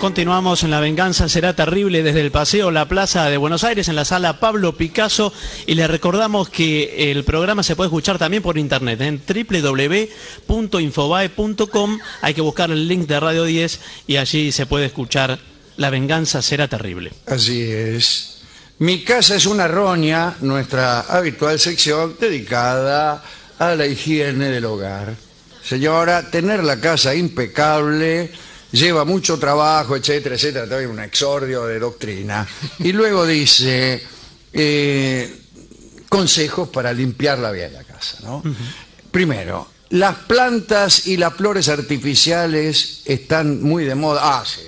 Continuamos en La Venganza Será Terrible desde el Paseo La Plaza de Buenos Aires en la sala Pablo Picasso y le recordamos que el programa se puede escuchar también por internet en www.infobae.com hay que buscar el link de Radio 10 y allí se puede escuchar La Venganza Será Terrible. Así es. Mi casa es una roña, nuestra habitual sección dedicada a la higiene del hogar. Señora, tener la casa impecable lleva mucho trabajo, etcétera, etcétera, también un exordio de doctrina. Y luego dice, eh, consejos para limpiarla bien la casa, ¿no? Primero, las plantas y las flores artificiales están muy de moda. Ah, sí.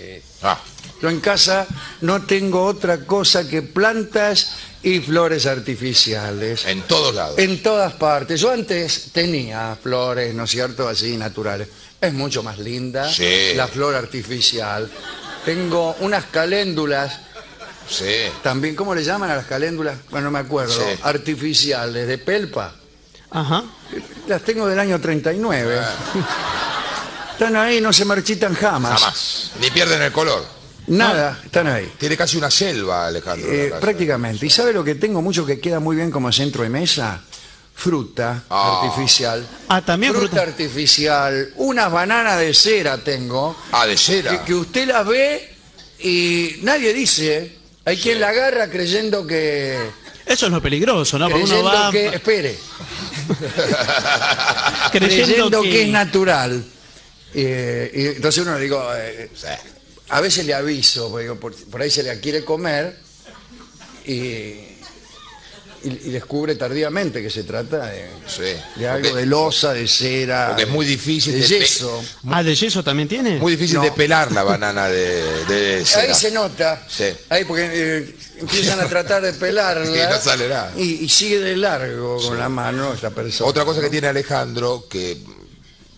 Ah, Yo en casa no tengo otra cosa que plantas y flores artificiales. en todos lados. En todas partes. Yo antes tenía flores, ¿no es cierto?, así naturales. Es mucho más linda Sí. la flor artificial. Tengo unas caléndulas, Sí. también, ¿cómo le llaman a las caléndulas? Bueno, no me acuerdo. Sí. Artificiales, de pelpa. Ajá. Las tengo del año 39. Están ahí, no se marchitan jamás. Jamás. Ni pierden el color. Nada, están ahí. Tiene casi una selva, Alejandro. Eh, casa. prácticamente. ¿Y sabe lo que tengo mucho que queda muy bien como centro de mesa? Fruta Ah. artificial. Ah, también fruta, fruta. artificial. Unas bananas de cera tengo. Ah, de Que, cera. que usted las ve y nadie dice. Hay quien la agarra creyendo que... Eso es lo peligroso, ¿no? Porque uno creyendo va que... Espere. creyendo, creyendo que... que... es natural. Eh, y entonces uno le digo... eh, a veces le aviso, porque por, por ahí se la quiere comer y, y- y descubre tardíamente que se trata de, Sí. de algo Porque- de losa, de cera, Porque es muy difícil de yeso. Ah, ¿de yeso también tiene? Muy difícil No. de pelar la banana de, de cera. Ahí se nota, Sí. ahí porque eh, empiezan a tratar de pelarla Y no sale nada. y, y sigue de largo con la mano esa persona. Otra cosa que tiene Alejandro, que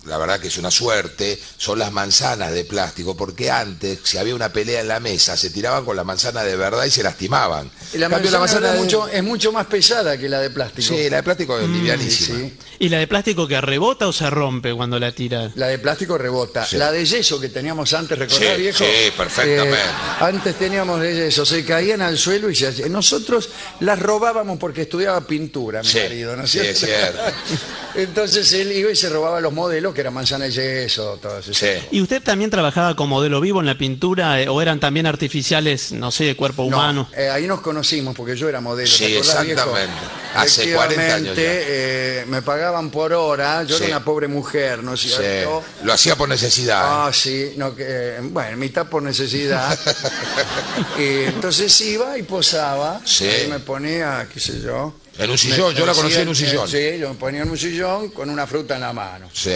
la verdad que es una suerte, son las manzanas de plástico, porque antes, si había una pelea en la mesa, se tiraban con la manzana de verdad y se lastimaban. La En cambio, manzana, de- es, mucho, es mucho más pesada que la de plástico. Sí, la de plástico es livianísima. Sí. ¿Y la de plástico que rebota o se rompe cuando la tira? La de plástico rebota. Sí. La de yeso que teníamos antes, ¿recordás, Sí, viejo? sí, perfectamente. Eh, antes teníamos de yeso, se caían al suelo y se hacían. Nosotros las robábamos porque estudiaba pintura, mi Sí, marido, ¿no es sí, cierto? es cierto. Entonces él iba y se robaba los modelos, que eran manzana de yeso, todo eso. Sí. ¿Y usted también trabajaba como modelo vivo en la pintura eh, o eran también artificiales, no sé, de cuerpo No, humano? eh, ahí nos conocimos porque yo era modelo. Sí, ¿te acordás, viejo? exactamente. Hace 40 años ya. eh, me pagaban por hora, yo Sí. era una pobre mujer, ¿no es Sí. cierto? Lo hacía por necesidad. Ah, sí, no, que, eh, bueno, mitad por necesidad. y entonces iba y posaba, Sí. ahí me ponía, qué sé yo. En un sillón, Me- yo la conocí en un sillón. Sí, yo me ponía en un sillón con una fruta en la mano. Sí,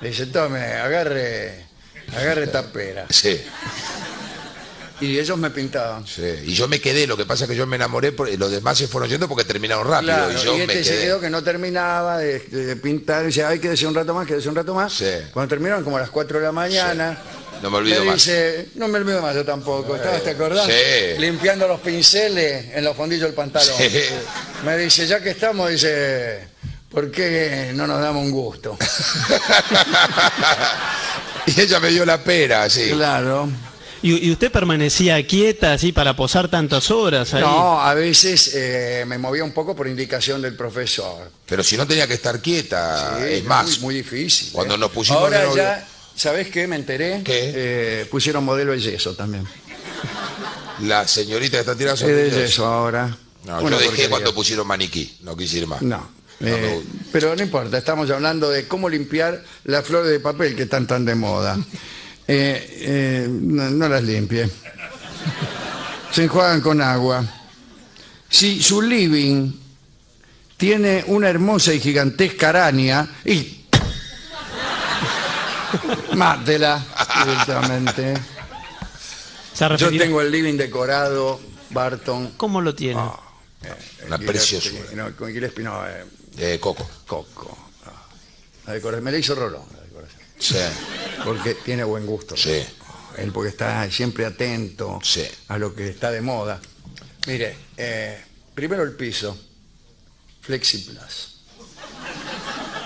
Le dice, tome, agarre, agarre esta pera. sí, Y ellos me pintaban. sí. Y yo me quedé, lo que pasa es que yo me enamoré, los demás se fueron yendo porque terminaron rápido. Claro, y yo y me este se quedé. quedó que no terminaba de, de pintar, y decía, ay, quédese un rato más, quédese un rato más. Sí. Cuando terminaron como a las 4 de la mañana, No me olvido más. dice, no me olvido más yo tampoco, ¿estabas, te acordás? Sí. Limpiando los pinceles en los fondillos del pantalón. Sí. Me dice, ya que estamos, dice, ¿por qué no nos damos un gusto? y ella me dio la pera, sí. Claro. ¿Y, y usted permanecía quieta así para posar tantas horas ahí? No, a veces eh, me movía un poco por indicación del profesor. Pero si no tenía que estar quieta, Sí, es más. Muy, muy difícil. Cuando ¿eh? nos pusimos Ahora novio- ya, ¿sabés qué? Me enteré. ¿Qué? Eh, pusieron modelo de yeso también. La señorita que está tirando Es de yeso ahora. No, Una yo dejé porquería. cuando pusieron maniquí, no quise ir más. No. Eh, pero no importa, estamos hablando de cómo limpiar las flores de papel que están tan de moda. Eh, eh, no, no las limpie. Se enjuagan con agua. Si su living tiene una hermosa y gigantesca araña, y mátela directamente. ¿Se ha Yo tengo el living decorado, Barton. ¿Cómo lo tiene? Ah, Una preciosura. No, con Gillespie no, eh, Eh, Coco. Coco. La decoración, me la hizo Rolón, la decoración. Sí, Porque tiene buen gusto. sí. Él porque está siempre atento Sí. a lo que está de moda. Mire, eh, primero el piso, Flexi Plus.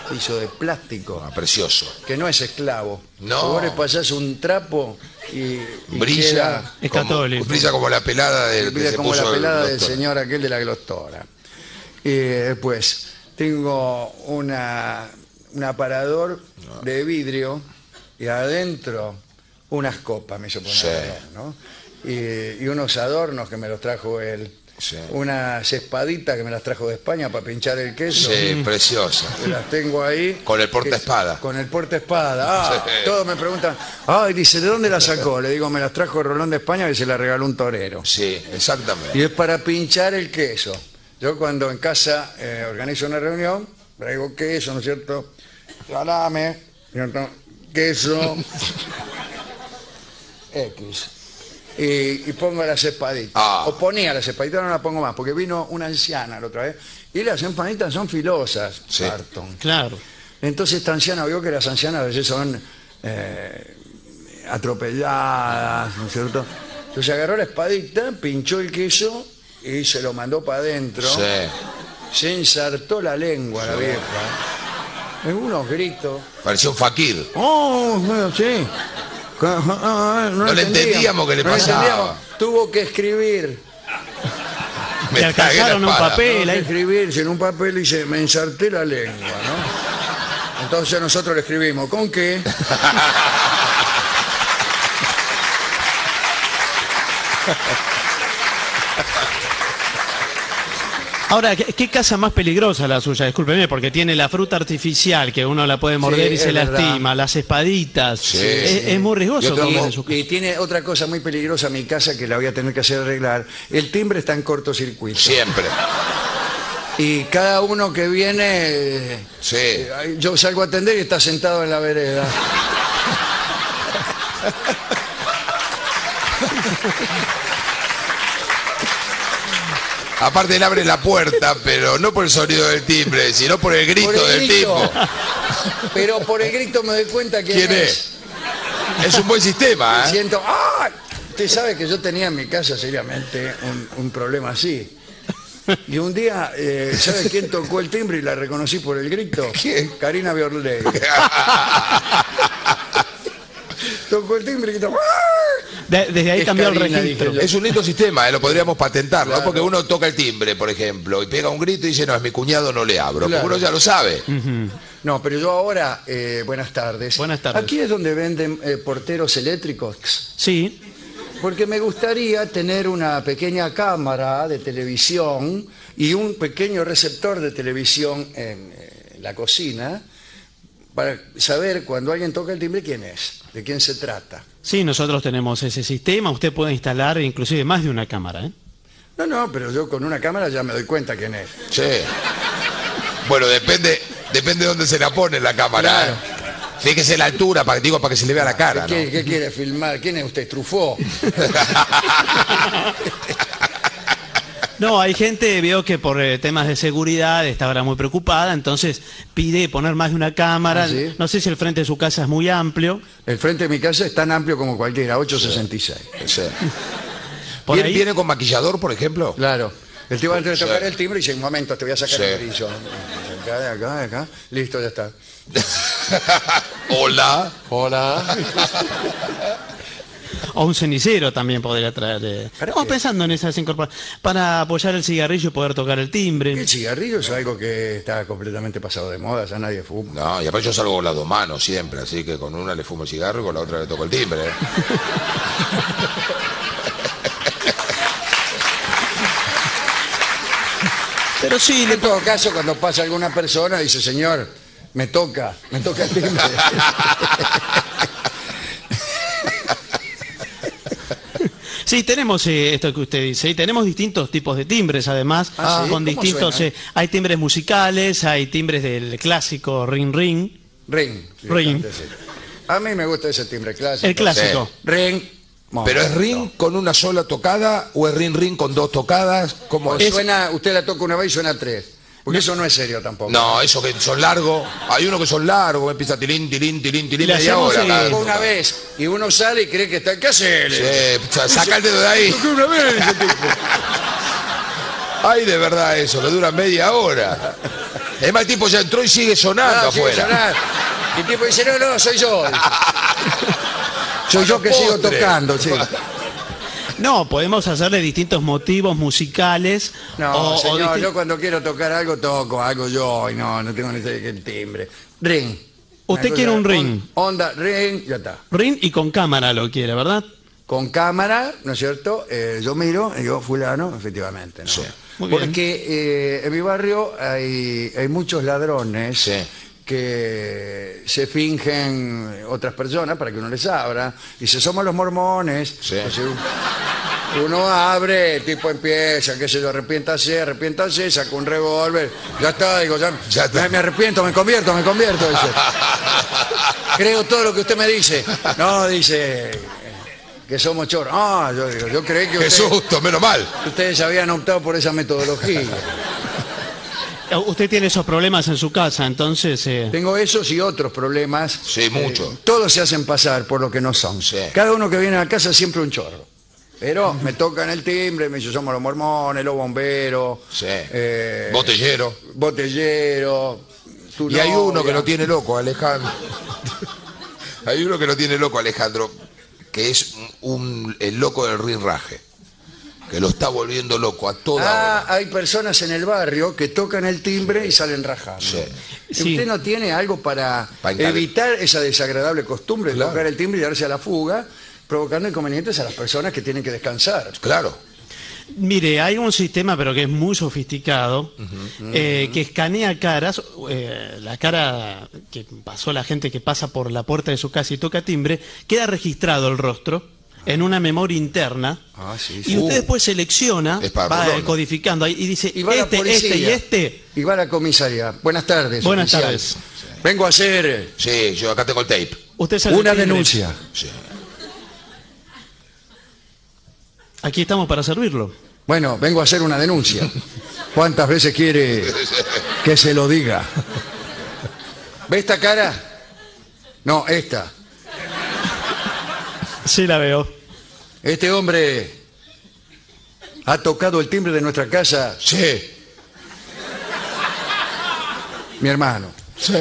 piso de plástico, Ah, precioso. que no es esclavo. No. Vos le pasás un trapo y, y Brilla, queda- como, brilla como la pelada del que brilla se como puso la el pelada del señor aquel de la glostora. Y después tengo una, un aparador de vidrio y adentro unas copas, me hizo poner, Sí. ¿no? Y, y unos adornos que me los trajo él. Sí. Unas espaditas que me las trajo de España para pinchar el queso. Sí, preciosa. las tengo ahí. Con el portaespada. Con el portaespada. Ah, Sí. todos me preguntan, ay, dice, ¿de dónde la sacó? Le digo, me las trajo Rolón de España y se la regaló un torero. Sí, exactamente. Y es para pinchar el queso. Yo cuando en casa eh, organizo una reunión, traigo queso, ¿no es cierto? Salame, ¿cierto? queso, X. Y, y pongo las espaditas. Ah. O ponía las espaditas, no las pongo más, porque vino una anciana la otra vez. Y las empanitas son filosas, Sí. Barton. Claro. Entonces esta anciana vio que las ancianas a veces son eh, atropelladas, ¿no es cierto? Entonces agarró la espadita, pinchó el queso y se lo mandó para adentro. Sí. Se ensartó la lengua la vieja. En unos gritos. Parecía un fakir. ¡Oh, bueno, sí! No, No le entendíamos qué le no pasaba. entendíamos. Tuvo que escribir. Me Te alcanzaron un papel. Tuvo que ahí. escribirse en un papel y dice, me ensarté la lengua, ¿no? Entonces nosotros le escribimos, ¿con qué? Ahora, ¿qué, qué casa más peligrosa la suya? Discúlpeme, porque tiene la fruta artificial que uno la puede morder Sí, y se verdad. lastima, las espaditas. Sí, es, sí. es muy riesgoso tengo- su casa. Y tiene otra cosa muy peligrosa mi casa que la voy a tener que hacer arreglar. El timbre está en cortocircuito. Siempre. Y cada uno que viene, Sí. eh, yo salgo a atender y está sentado en la vereda. Aparte él abre la puerta, pero no por el sonido del timbre, sino por el grito Por el del grito. tipo. Pero por el grito me doy cuenta quién, ¿Quién es? Es un buen sistema, ¿eh? Siento, ¡ah! Usted sabe que yo tenía en mi casa seriamente un, un problema así. Y un día, eh, ¿sabe quién tocó el timbre y la reconocí por el grito? ¿Quién? Karina Biorley. tocó el timbre y gritó, ¡ah! De- desde ahí Es cambió el registro. Es un lindo sistema, ¿eh? lo podríamos patentar. Porque uno toca el timbre, por ejemplo, y pega un grito y dice, no, es mi cuñado, no le abro. Claro. Porque uno ya lo sabe. No, pero yo ahora, eh, buenas tardes. Buenas tardes. Aquí es donde venden eh, porteros eléctricos. Sí, Porque me gustaría tener una pequeña cámara de televisión y un pequeño receptor de televisión en eh, la cocina para saber cuando alguien toca el timbre quién es, de quién se trata. sí, nosotros tenemos ese sistema. Usted puede instalar inclusive más de una cámara. ¿eh? No, no, pero yo con una cámara ya me doy cuenta quién es. Sí. Bueno, depende, depende de dónde se la pone la cámara. Claro. ¿eh? Fíjese la altura, para, digo, para que se le vea la cara, ¿no? ¿Qué, qué quiere filmar? ¿Quién es usted? ¿Trufó? No, hay gente, veo que por eh, temas de seguridad está ahora muy preocupada, entonces pide poner más de una cámara. Ah, ¿sí? No sé si el frente de su casa es muy amplio. El frente de mi casa es tan amplio como cualquiera, 866. Sí. Por ¿Viene, ahí- viene con maquillador, por ejemplo? Claro. El tipo antes de Sí. tocar el timbre dice, un momento, te voy a sacar Sí. el brillo. Acá, de acá, de acá. Listo, ya está. Hola. Hola. O un cenicero también podría traer. eh. Pensando en esas incorporaciones. Para apoyar el cigarrillo y poder tocar el timbre. El cigarrillo es algo que está completamente pasado de moda, ya nadie fuma. No, y aparte yo salgo con las dos manos siempre, así que con una le fumo el cigarro y con la otra le toco el timbre. Pero sí, le En todo caso, cuando pasa alguna persona, dice, señor, me toca, me toca el timbre. Sí, tenemos eh, esto que usted dice, y tenemos distintos tipos de timbres además, Ah, ¿sí? con ¿Cómo distintos, suena? eh, hay timbres musicales, hay timbres del clásico ring ring, Ring. Ring. A mí me gusta ese timbre clásico. el clásico. Ring. ¿Pero es ring con una sola tocada o es ring ring con dos tocadas? ¿Cómo O es? suena, usted la toca una vez y suena tres. Porque eso no es serio tampoco. No, eso que son largos. Hay uno que son largos, que empieza tilín, tilín, tilín, tilín, Le media hacemos hora. el- cada una vez y uno sale y cree que está... ¿Qué hace? Sí, sa- saca el dedo de ahí. Toqué una vez ese tipo. Ay, de verdad eso, que dura media hora. Es más, el tipo ya entró y sigue sonando sigue afuera. sonando. Y el tipo dice, no, no, soy yo. soy yo que sigo tocando, sí. No, podemos hacerle distintos motivos musicales. No, o- señor, yo cuando quiero tocar algo, toco algo yo y no, no tengo de que el timbre. Ring. Usted quiere un ring. on- Onda, ring, ya está. Ring y con cámara lo quiere, ¿verdad? Con cámara, ¿no es cierto? Eh, yo miro y digo, fulano, efectivamente. ¿no? Sí. Muy bien. Porque eh, en mi barrio hay, hay muchos ladrones Sí. Que se fingen otras personas para que uno les abra. Dice, somos los mormones. Sí. Entonces, uno abre, el tipo empieza, qué sé yo, arrepiéntase, arrepiéntase, saca un revólver. Ya está, digo, ya, Ya está. me- arrepiento, me convierto, me convierto. Dice. Creo todo lo que usted me dice. No, dice eh, que somos choros. Ah, yo digo, yo creí que Qué usted- susto, menos mal. ustedes habían optado por esa metodología. Eh, Usted tiene esos problemas en su casa, entonces... eh, Tengo esos y otros problemas. Sí, mucho. Eh, todos se hacen pasar por lo que no son. Sí. Cada uno que viene a casa es siempre un chorro. Pero me tocan el timbre, me dicen somos los mormones, los bomberos, Sí. eh, Botellero. botellero. tu Y hay uno que lo tiene loco, Alejandro. hay uno que lo tiene loco, Alejandro, que es un, el loco del rinraje. Que lo está volviendo loco a toda Ah, hora. hay personas en el barrio que tocan el timbre y salen rajando. Sí. Sí. ¿Usted no tiene algo para, evitar esa desagradable costumbre de Claro. tocar el timbre y darse a la fuga, provocando inconvenientes a las personas que tienen que descansar? Claro. Mire, hay un sistema, pero que es muy sofisticado, eh, que escanea caras, eh, la cara que pasó la gente que pasa por la puerta de su casa y toca timbre, queda registrado el rostro en una memoria interna. Ah, sí, Y usted Uh. después selecciona, va eh, codificando ahí y dice, Y va la este, policía. este y este. Y va a la comisaría. Buenas tardes. Buenas oficial. tardes. Vengo a hacer Sí, yo acá tengo el tape. Usted una denuncia. Sí. Aquí estamos para servirlo. Bueno, vengo a hacer una denuncia. ¿Cuántas veces quiere que se lo diga? ¿Ve esta cara? No, esta. Sí, la veo. Este hombre ha tocado el timbre de nuestra casa, Sí. mi hermano, Sí.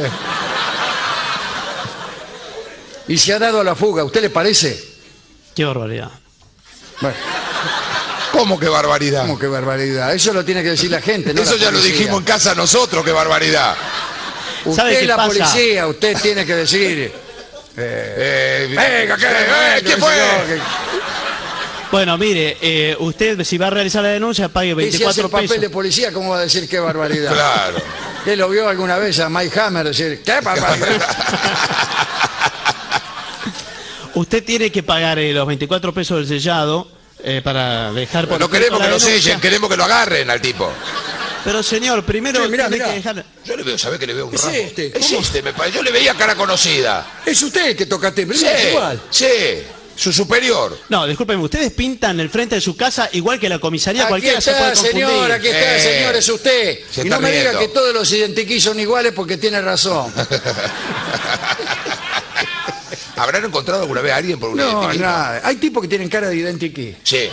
y se ha dado a la fuga. ¿A ¿Usted le parece? Qué barbaridad. Bueno, ¿Cómo que barbaridad? ¿cómo que barbaridad? Eso lo tiene que decir la gente, no Eso la ya lo dijimos en casa nosotros, qué barbaridad. Usted ¿Sabe es qué la pasa? policía, usted tiene que decir... Eh, Venga, ¿qué, eh, ¿Quién fue? Bueno, mire, eh, usted si va a realizar la denuncia pague Y si hace 24 el papel pesos. de policía, ¿cómo va a decir qué barbaridad? Claro. ¿Usted lo vio alguna vez a Mike Hammer decir, qué barbaridad? Usted tiene que pagar eh, los 24 pesos del sellado eh, para dejar por No escrito queremos la que lo denuncia. sellen, queremos que lo agarren al tipo. Pero señor, primero Sí, mirá, tiene mirá. que dejar... Yo le veo, ¿sabés que le veo un Es rasgo? este. Es ¿Cómo? este, me parece. Yo le veía cara conocida. Es usted el que toca timbre, Sí, es igual. sí. Su superior. No, discúlpeme, ustedes pintan el frente de su casa igual que la comisaría, Aquí cualquiera se está, puede confundir. señor, aquí está, Eh, señor, es usted. se Y no me diga riendo. que todos los identiquis son iguales porque tiene razón. ¿Habrán encontrado alguna vez a alguien por una No, identidad? nada. Hay tipos que tienen cara de identiquí. Sí.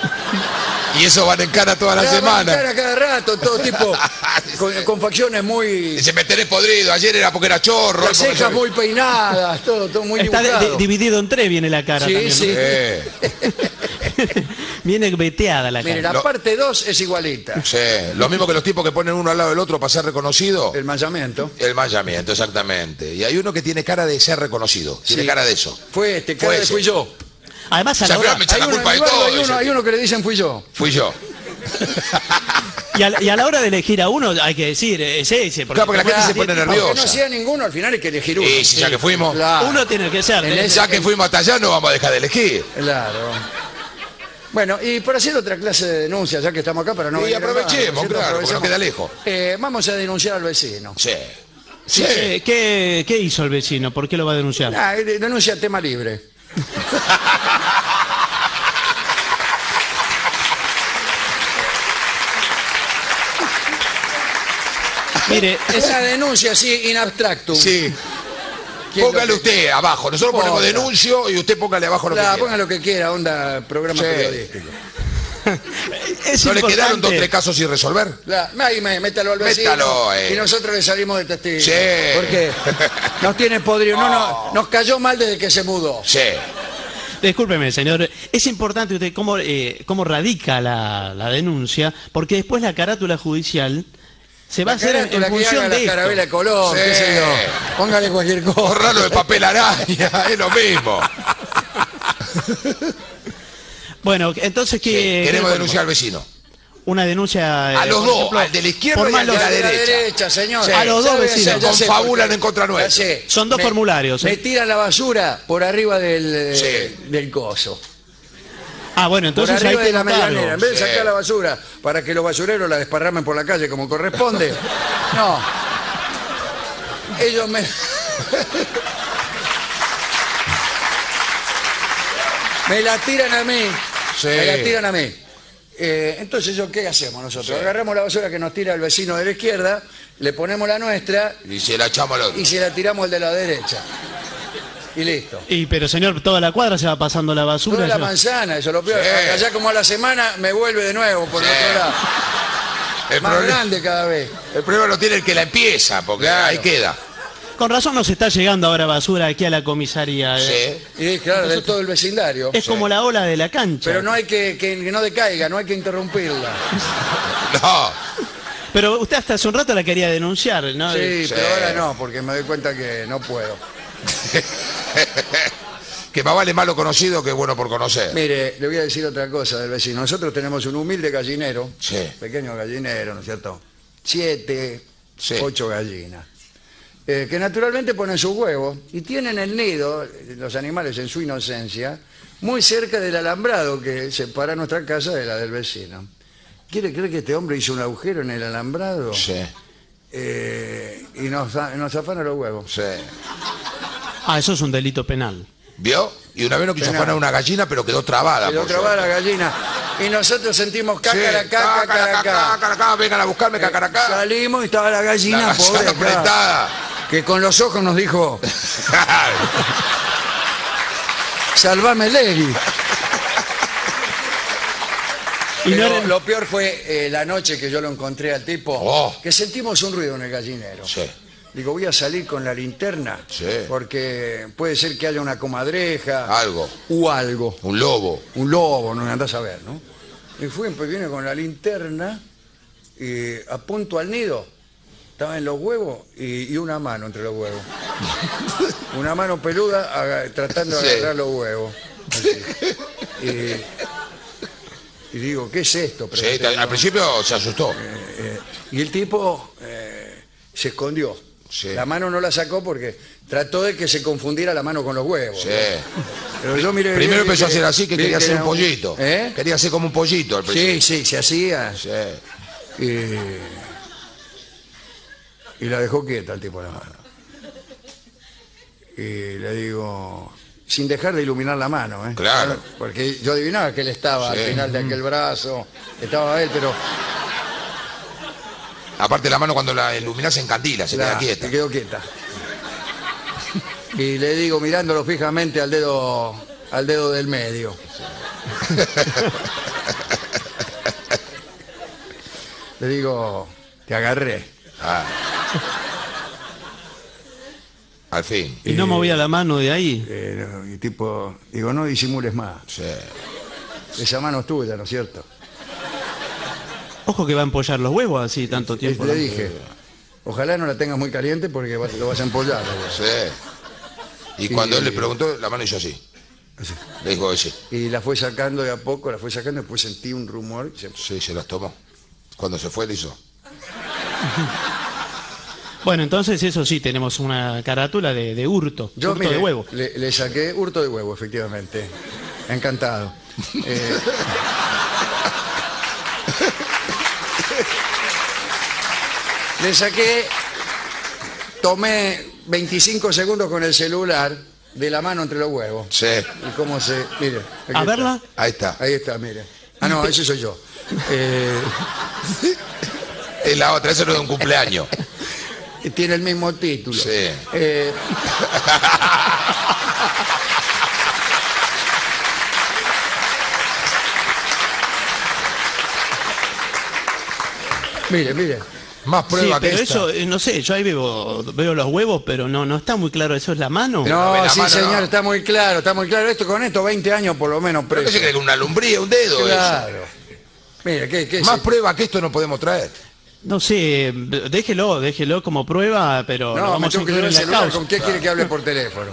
Y eso van en cara toda la Ya, van semana. cara cada rato, todo tipo, con, con facciones muy... Dice, me tenés podrido, ayer era porque era chorro. Las cejas muy peinadas, todo, todo muy Está dibujado. dividido en tres viene la cara Sí, sí. Eh, viene veteada la cara. Mire, la Lo- parte 2 es igualita. sí. Lo mismo que los tipos que ponen uno al lado del otro para ser reconocido. El manchamiento. El mallamiento, exactamente. Y hay uno que tiene cara de ser reconocido. Tiene cara de eso. Fue este, cara Fue de fui yo. Además, a la hora- me echa Hay la uno, culpa en de mi barrio todo. hay, uno, ese hay tipo. uno que le dicen fui yo. Fui yo. y, a, y a la hora de elegir a uno hay que decir, eh, es ese. Claro, porque la gente se pone nerviosa. no sea ninguno, al final hay que elegir uno. Y si ya que fuimos, Claro. Uno tiene que ser. ¿eh? ya que fuimos hasta allá no vamos a dejar de elegir. Claro. Bueno, y por hacer otra clase de denuncia, ya que estamos acá para no Y aprovechemos, ¿no claro, porque nos Aprovechamos. queda lejos. Eh, vamos a denunciar al vecino. Sí. Sí. Eh, ¿qué, qué hizo el vecino? ¿Por qué lo va a denunciar? Ah, eh, denuncia tema libre. Mire, Es es, una denuncia así, in abstractum. Sí. ¿Quién lo Póngale que- usted abajo. Nosotros ponemos denuncio y usted póngale abajo lo que La, quiera. ponga lo que quiera, onda programa Sí. periodístico. Es ¿No le quedaron dos tres casos sin resolver? La- ahí, me- métalo al vecino Métalo, eh. y nosotros le salimos de testigo. Sí. Porque nos tiene podrido. No, no, nos cayó mal desde que se mudó. Sí. Discúlpeme, señor. Es importante usted cómo, eh, cómo radica la, la denuncia, porque después la carátula judicial se va a hacer en, función de la carabela de color, Sí. qué sé yo. Póngale cualquier cosa. Borrarlo de papel araña, es lo mismo. Bueno, entonces Sí, que Queremos denunciar al vecino. una denuncia eh, A los por dos, ejemplo, al de la izquierda por y al de malos- la de la derecha. derecha, señor. Sí. A los dos vecinos. Ya sé Confabulan por qué. en contra. Ya sé. Son dos Me- formularios, Me ¿eh? tiran la basura por arriba del, eh, Sí. del coso. Ah, bueno, Por entonces ahí arriba de la medianera. En vez de Sí. sacar la basura para que los basureros la desparramen por la calle como corresponde. No. Ellos me... me la tiran a mí. Sí. Me la tiran a mí. Eh, entonces, ¿yo qué hacemos nosotros? Sí. Agarramos la basura que nos tira el vecino de la izquierda, le ponemos la nuestra Y se la echamos al otro. y se la tiramos al de la derecha. Y listo. Y pero señor, toda la cuadra se va pasando la basura. Toda la manzana, eso es lo peor. Sí. Allá como a la semana me vuelve de nuevo por Sí. otro lado. El Más problema, grande cada vez. el problema lo tiene el que la empieza, porque Claro. ahí queda. Con razón nos está llegando ahora basura aquí a la comisaría. eh. Sí. Y claro, de todo el vecindario. Es como la ola de la cancha. Pero no hay que, que, que no decaiga, no hay que interrumpirla. No. Pero usted hasta hace un rato la quería denunciar, ¿no? Sí, Sí. pero ahora no, porque me doy cuenta que no puedo. Que más vale malo conocido que bueno por conocer. Mire, le voy a decir otra cosa del vecino. Nosotros tenemos un humilde gallinero, Sí. pequeño gallinero, ¿no es cierto? Siete, Sí. ocho gallinas. eh, que naturalmente ponen sus huevos y tienen el nido, los animales en su inocencia, muy cerca del alambrado que separa nuestra casa de la del vecino. ¿Quiere creer que este hombre hizo un agujero en el alambrado? Sí, Eh, y nos, nos afana los huevos. sí. Ah, eso es un delito penal. ¿Vio? Y una vez no quiso afanar una gallina, pero quedó trabada. Quedó por trabada la suerte. gallina. Y nosotros sentimos Sí, cácara, caca, cácara, caca, cácara, cácara, vengan a buscarme, cacaracá. Salimos y estaba la gallina, La gallina pobre, claro, apretada. que con los ojos nos dijo, salvame Legui. Y no Pero era- lo peor fue eh, la noche que yo lo encontré al tipo, Oh. que sentimos un ruido en el gallinero. Sí. Digo, voy a salir con la linterna, Sí. porque puede ser que haya una comadreja Algo. o algo. Un lobo. un lobo, no andás a ver, ¿no? Y fui, pues vine con la linterna y apunto al nido. Estaba en los huevos y, y una mano entre los huevos. una mano peluda aga- tratando de Sí. agarrar los huevos. Así. Y, y digo, ¿qué es esto? Sí, Pregunté, al principio se asustó. eh, y el tipo eh, se escondió. Sí. La mano no la sacó porque trató de que se confundiera la mano con los huevos. Sí. ¿no? Pero yo miré Primero empezó a hacer así, que quería hacer un pollito. ¿Eh? Quería hacer como un pollito al Sí, principio. sí, se hacía. Sí. Y, y la dejó quieta el tipo de la mano. Y le digo, sin dejar de iluminar la mano, ¿eh? Claro. Porque yo adivinaba que él estaba Sí. al final de aquel brazo, estaba él, pero Aparte la mano cuando la iluminás se encandila, se la- queda quieta. se quedó quieta. Y le digo, mirándolo fijamente al dedo, al dedo del medio. le digo, te agarré. Ah. Al fin. y no movía la mano de ahí. Eh, no, y tipo, digo, no disimules más. Sí. Esa mano es tuya, ¿no es cierto? Ojo que va a empollar los huevos así tanto Y tiempo. le ¿no? dije, ojalá no la tengas muy caliente porque lo vas a empollar. Sí. Y cuando él le preguntó, la mano hizo así. Así. Le dijo sí. Y la fue sacando de a poco, la fue sacando, después sentí un rumor. y se- Sí, se las tomó. Cuando se fue, le hizo. Bueno, entonces eso sí, tenemos una carátula de, de hurto, Yo, hurto mire, de huevo. Le, le saqué hurto de huevo, efectivamente. Encantado. Eh, le saqué, tomé 25 segundos con el celular de la mano entre los huevos. Sí. Y cómo se... Mire. aquí A está. verla. Ahí está. Ahí está, mire. Ah, no, ese soy yo. Eh, Es la otra, eso no es un cumpleaños. tiene el mismo título. Sí. Eh, Mire, mire. Más Sí, prueba que pero esta. eso, eh, no sé, yo ahí veo, veo los huevos, pero no, no está muy claro, ¿eso es la mano? No, la sí, mano, señor, no. está muy claro, está muy claro. Esto con esto, 20 años por lo menos ¿Pero qué preso. se cree que una lumbría, un dedo? Claro. Mire, ¿qué, qué eso? es Más esto? prueba que esto no podemos traer. No sé, déjelo, déjelo como prueba, pero No, me a que en la celular. ¿Con qué quiere que hable por teléfono?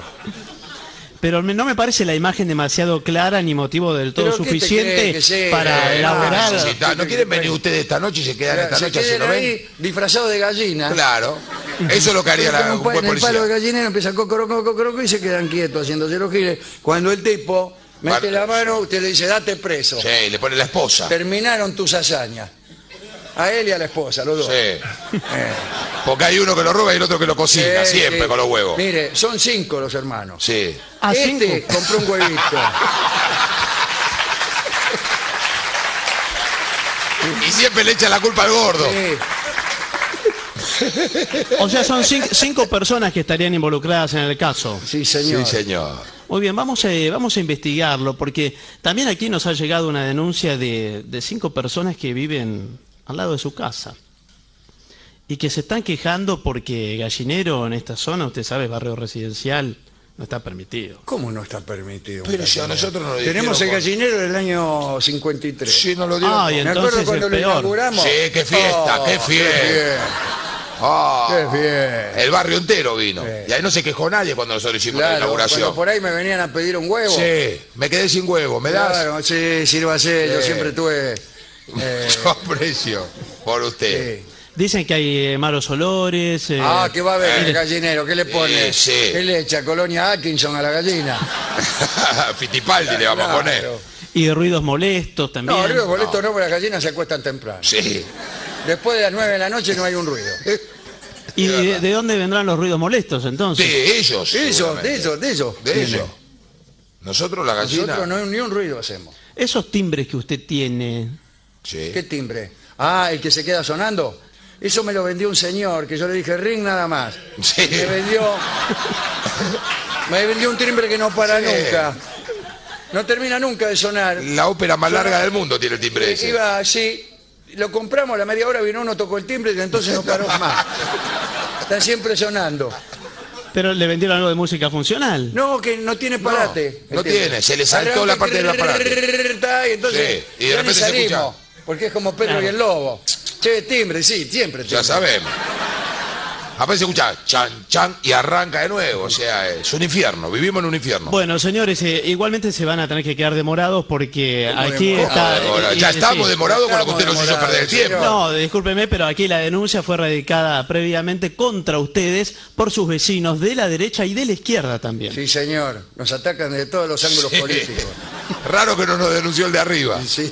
Pero no me parece la imagen demasiado clara ni motivo del todo ¿Pero qué te suficiente sea? para Eh, elaborar. no, Sí, está. ¿No quieren venir ustedes esta noche y se quedan esta se noche así queden lo ven? ahí disfrazados de gallina. Claro. Eso es lo que haría la, un un buen en el palo de policía. gallinero empiezan cocoroco, cocoroco y se quedan quietos haciéndose los giles. Cuando el tipo mete Bueno. la mano, usted le dice, date preso. Sí, le pone la esposa. Terminaron tus hazañas. A él y a la esposa, los dos. Sí. Eh, Porque hay uno que lo roba y el otro que lo cocina, sí, siempre sí. con los huevos. Mire, son cinco los hermanos. Sí. Ah, este cinco. compró un huevito. Y siempre le echa la culpa al gordo. Sí. O sea, son cinco, cinco personas que estarían involucradas en el caso. Sí, señor. Sí, señor. Muy bien, vamos a, vamos a investigarlo, porque también aquí nos ha llegado una denuncia de, de cinco personas que viven al lado de su casa y que se están quejando porque gallinero en esta zona, usted sabe, barrio residencial, no está permitido. ¿Cómo no está permitido? Pero si a nosotros nos lo Tenemos el gallinero del año 53. Sí, no lo digo. Ah, y Me entonces acuerdo cuando es lo peor. inauguramos. Sí, qué fiesta, qué fiesta. Ah, Qué bien. El barrio entero vino. Sí. Y ahí no se quejó nadie cuando nosotros hicimos la Claro, inauguración. cuando por ahí me venían a pedir un huevo. Sí, me quedé sin huevo, ¿me das? Claro, sí, sírvase, yo Sí. siempre tuve... eh, Yo aprecio por usted. sí. Dicen que hay eh, malos olores. eh, Ah, ¿qué va a haber eh. el gallinero? ¿Qué le pone? Sí, sí. ¿Qué le echa? Colonia Atkinson a la gallina. Fittipaldi le vamos a Claro. poner. Y ruidos molestos también. No, ruido boleto no, porque las gallinas se acuestan temprano. Sí. Después de las 9 de la noche no hay un ruido. ¿Y de, de dónde vendrán los ruidos molestos entonces? De ellos. De ellos, seguramente. de ellos, de ellos. De ellos. Nosotros la gallina. Nosotros no, ni un ruido hacemos. Esos timbres que usted tiene, Sí. ¿Qué timbre? Ah, el que se queda sonando. Eso me lo vendió un señor, que yo le dije ring nada más. Sí. Me vendió. me vendió un timbre que no para Sí. nunca. No termina nunca de sonar. La ópera más larga del mundo tiene el timbre ese. Iba así, lo compramos a la media hora, vino uno, tocó el timbre y entonces no paró más. Están siempre sonando. pero le vendieron algo de música funcional. No, que no tiene parate. no tiene, se le saltó la parte del aparato. Y entonces Sí, y de repente se salimos, escucha. Porque es como Pedro Claro. y el Lobo. Che, timbre, sí, siempre timbre. Ya sabemos. Aparte se escucha chan, chan y arranca de nuevo. O sea, es un infierno. Vivimos en un infierno. Bueno, señores, eh, igualmente se van a tener que quedar demorados porque ¿Cómo aquí demorado? está... Ahora, y- ya y- estamos sí. demorados con lo que usted nos hizo perder el tiempo. No, discúlpeme, pero aquí la denuncia fue radicada previamente contra ustedes por sus vecinos de la derecha y de la izquierda también. Sí, señor. Nos atacan de todos los ángulos Sí. políticos. Raro que no nos denunció el de arriba. Sí.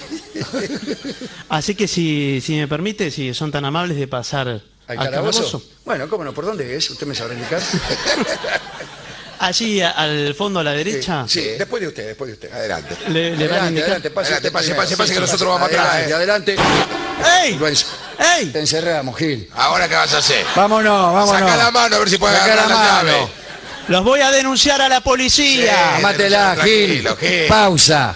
Así que si, si me permite, si son tan amables de pasar ¿Al al calabozo? calabozo. Bueno, ¿cómo no? ¿Por dónde es? ¿Usted me sabrá indicar? Allí a- al fondo a la derecha. Sí, después de usted, después de usted. Adelante. Le, le van a Adelante, indicar- adelante, pase, Adelante, pase, pase, pase, Sí, que nosotros vamos atrás, Adelante, eh. adelante. ¡Ey! Pues, ¡Ey! te encerramos, Gil. Ahora, ¿qué vas a hacer? Vámonos, vámonos. Saca la mano a ver si puedes Saca agarrar la la, mano. llave. Los voy a denunciar a la policía. Sí. Mátela, Gil. Pausa.